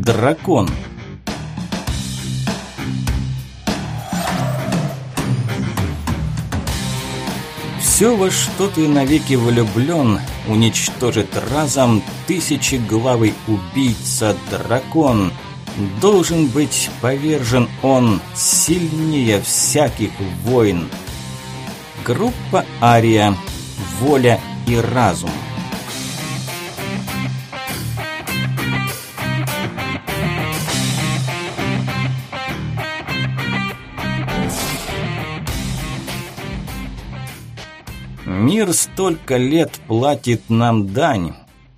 Дракон. Все, во что ты навеки влюблен, уничтожит разом тысячеглавый убийца-дракон. Должен быть повержен он сильнее всяких войн. Группа Ария. Воля и разум. Мир столько лет платит нам дань.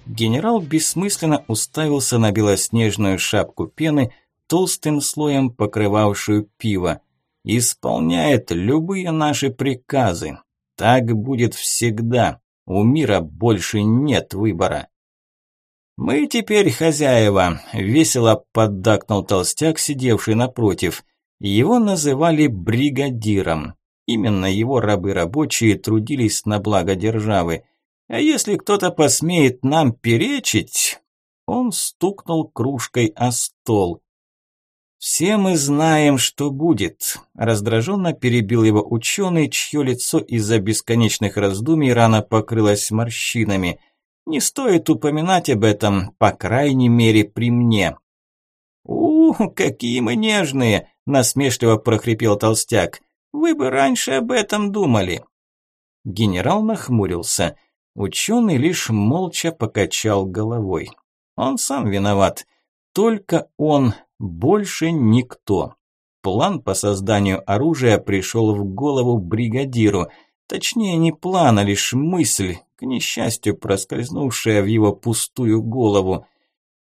Генерал бессмысленно уставился на белоснежную шапку пены, толстым слоем покрывавшую пиво. Исполняет любые наши приказы. Так будет всегда. У мира больше нет выбора. «Мы теперь хозяева», – весело поддакнул толстяк, сидевший напротив. Его называли бригадиром. Именно его рабы-рабочие трудились на благо державы. А если кто-то посмеет нам перечить... Он стукнул кружкой о стол. «Все мы знаем, что будет», – раздраженно перебил его ученый, чье лицо из-за бесконечных раздумий рано покрылось морщинами. «Не стоит упоминать об этом, по крайней мере, при мне». «У, какие мы нежные!» – насмешливо прохрипел толстяк. Вы бы раньше об этом думали. Генерал нахмурился. Ученый лишь молча покачал головой. Он сам виноват. Только он, больше никто. План по созданию оружия пришел в голову бригадиру. Точнее, не план, а лишь мысль, к несчастью проскользнувшая в его пустую голову.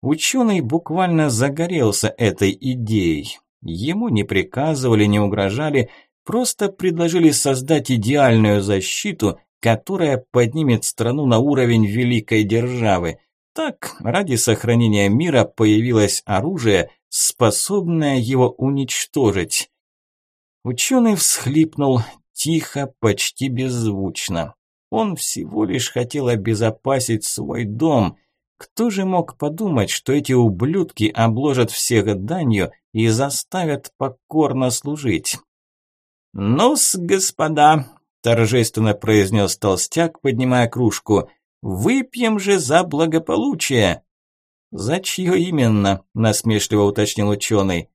Ученый буквально загорелся этой идеей. Ему не приказывали, не угрожали, Просто предложили создать идеальную защиту, которая поднимет страну на уровень великой державы. Так, ради сохранения мира появилось оружие, способное его уничтожить. Ученый всхлипнул тихо, почти беззвучно. Он всего лишь хотел обезопасить свой дом. Кто же мог подумать, что эти ублюдки обложат всех данью и заставят покорно служить? «Ну-с, господа», – торжественно произнес толстяк, поднимая кружку, – «выпьем же за благополучие». «За чье именно?» – насмешливо уточнил ученый.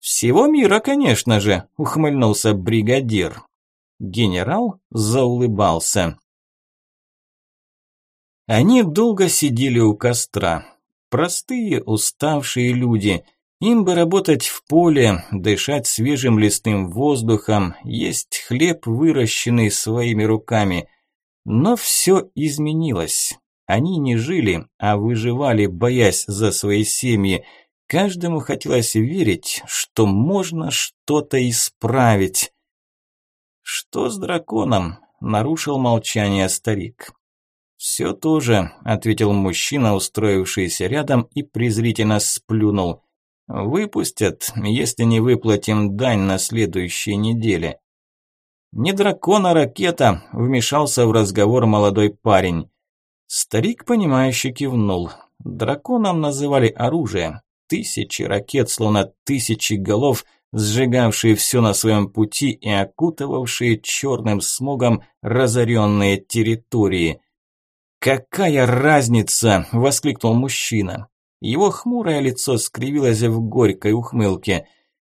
«Всего мира, конечно же», – ухмыльнулся бригадир. Генерал заулыбался. Они долго сидели у костра. Простые, уставшие люди – им бы работать в поле, дышать свежим лесным воздухом, есть хлеб, выращенный своими руками. Но все изменилось. Они не жили, а выживали, боясь за свои семьи. Каждому хотелось верить, что можно что-то исправить. «Что с драконом?» – нарушил молчание старик. «Все то же», – ответил мужчина, устроившийся рядом, и презрительно сплюнул – Выпустят, если не выплатим дань на следующей неделе. Не дракон, а ракета, вмешался в разговор молодой парень. Старик, понимающе кивнул. Драконом называли оружие. Тысячи ракет, словно тысячи голов, сжигавшие все на своем пути и окутывавшие черным смогом разоренные территории. «Какая разница!» – воскликнул мужчина. Его хмурое лицо скривилось в горькой ухмылке.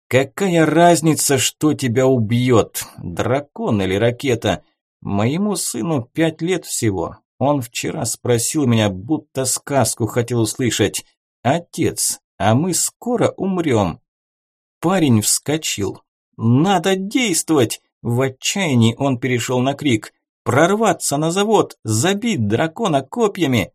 «Какая разница, что тебя убьет, дракон или ракета? Моему сыну пять лет всего. Он вчера спросил меня, будто сказку хотел услышать. «Отец, а мы скоро умрем». Парень вскочил. «Надо действовать!» В отчаянии он перешел на крик. «Прорваться на завод! Забить дракона копьями!»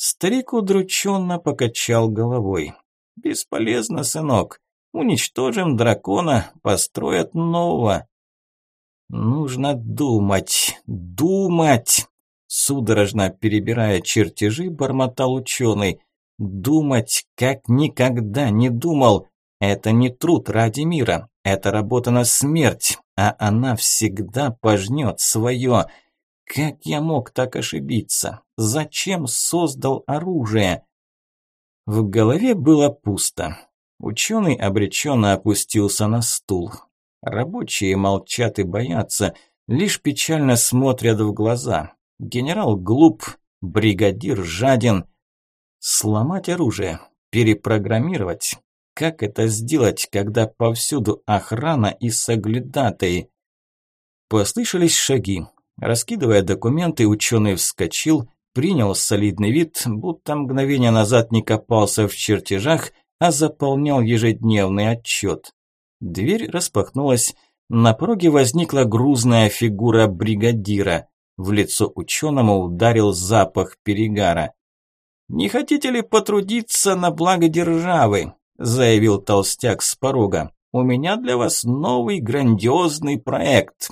Старик удрученно покачал головой. «Бесполезно, сынок. Уничтожим дракона, построят нового». «Нужно думать, думать!» Судорожно перебирая чертежи, бормотал ученый. «Думать, как никогда не думал. Это не труд ради мира, это работа на смерть, а она всегда пожнет свое. Как я мог так ошибиться? Зачем создал оружие? В голове было пусто. Ученый обреченно опустился на стул. Рабочие молчат и боятся, лишь печально смотрят в глаза. Генерал глуп, бригадир жаден. Сломать оружие, перепрограммировать. Как это сделать, когда повсюду охрана и соглядатые? Послышались шаги. Раскидывая документы, ученый вскочил, принял солидный вид, будто мгновение назад не копался в чертежах, а заполнял ежедневный отчет. Дверь распахнулась, на пороге возникла грузная фигура бригадира. В лицо ученому ударил запах перегара. «Не хотите ли потрудиться на благо державы?» – заявил толстяк с порога. «У меня для вас новый грандиозный проект».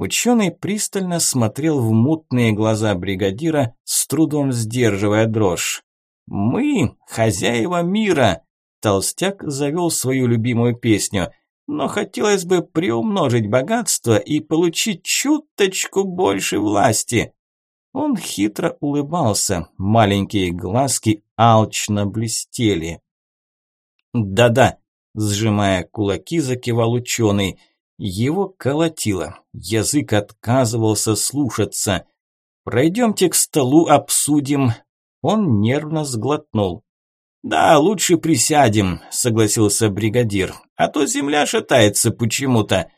Ученый пристально смотрел в мутные глаза бригадира, с трудом сдерживая дрожь. «Мы – хозяева мира!» Толстяк завел свою любимую песню. «Но хотелось бы приумножить богатство и получить чуточку больше власти». Он хитро улыбался, маленькие глазки алчно блестели. «Да-да», – сжимая кулаки, закивал ученый – его колотило, язык отказывался слушаться. «Пройдемте к столу, обсудим». Он нервно сглотнул. «Да, лучше присядем», – согласился бригадир, «а то земля шатается почему-то».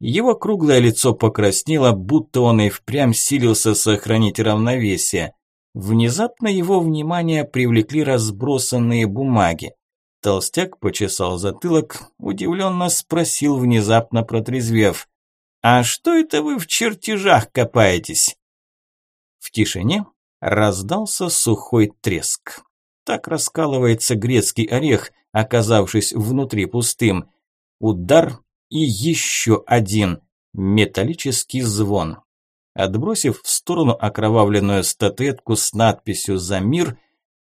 Его круглое лицо покраснело, будто он и впрямь силился сохранить равновесие. Внезапно его внимание привлекли разбросанные бумаги. Толстяк почесал затылок, удивленно спросил, внезапно протрезвев. «А что это вы в чертежах копаетесь?» В тишине раздался сухой треск. Так раскалывается грецкий орех, оказавшись внутри пустым. Удар и еще один. Металлический звон. Отбросив в сторону окровавленную статуэтку с надписью «За мир»,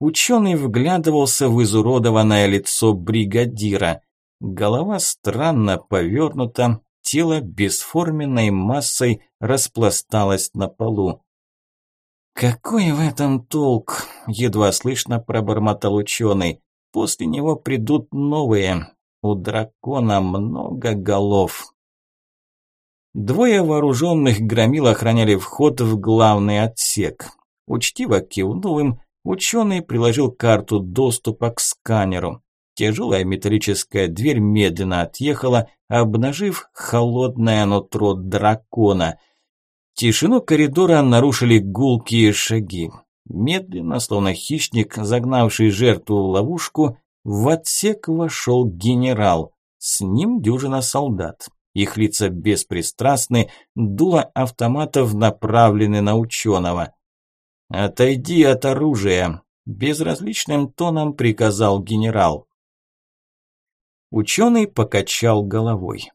Ученый вглядывался в изуродованное лицо бригадира. Голова странно повернута, тело бесформенной массой распласталось на полу. «Какой в этом толк?» – едва слышно пробормотал ученый. «После него придут новые. У дракона много голов». Двое вооруженных громил охраняли вход в главный отсек. Учтиво кивнув им, Ученый приложил карту доступа к сканеру. Тяжелая металлическая дверь медленно отъехала, обнажив холодное нутро дракона. Тишину коридора нарушили гулкие шаги. Медленно, словно хищник, загнавший жертву в ловушку, в отсек вошел генерал. С ним дюжина солдат. Их лица беспристрастны, дуло автоматов направлены на ученого. «Отойди от оружия», – безразличным тоном приказал генерал. Ученый покачал головой.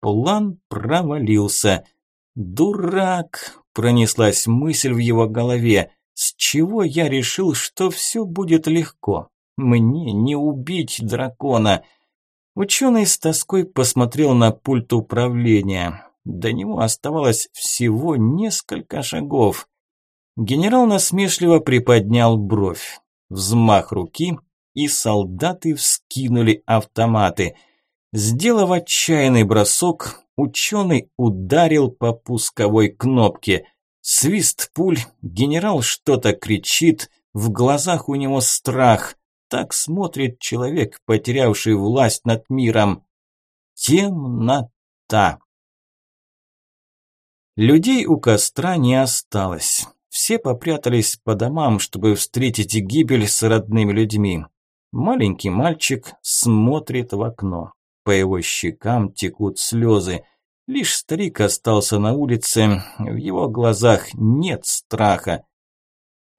План провалился. «Дурак!» – пронеслась мысль в его голове. «С чего я решил, что все будет легко? Мне не убить дракона!» Ученый с тоской посмотрел на пульт управления. До него оставалось всего несколько шагов. Генерал насмешливо приподнял бровь. Взмах руки, и солдаты вскинули автоматы. Сделав отчаянный бросок, ученый ударил по пусковой кнопке. Свист пуль, генерал что-то кричит, в глазах у него страх. Так смотрит человек, потерявший власть над миром. Темнота. Людей у костра не осталось. Все попрятались по домам, чтобы встретить гибель с родными людьми. Маленький мальчик смотрит в окно. По его щекам текут слезы. Лишь старик остался на улице, в его глазах нет страха.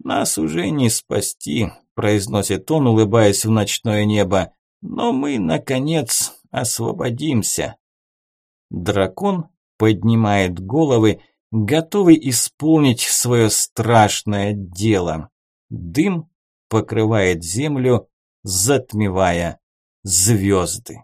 «Нас уже не спасти», – произносит он, улыбаясь в ночное небо. «Но мы, наконец, освободимся». Дракон поднимает головы готовый исполнить свое страшное дело. Дым покрывает землю, затмевая звезды.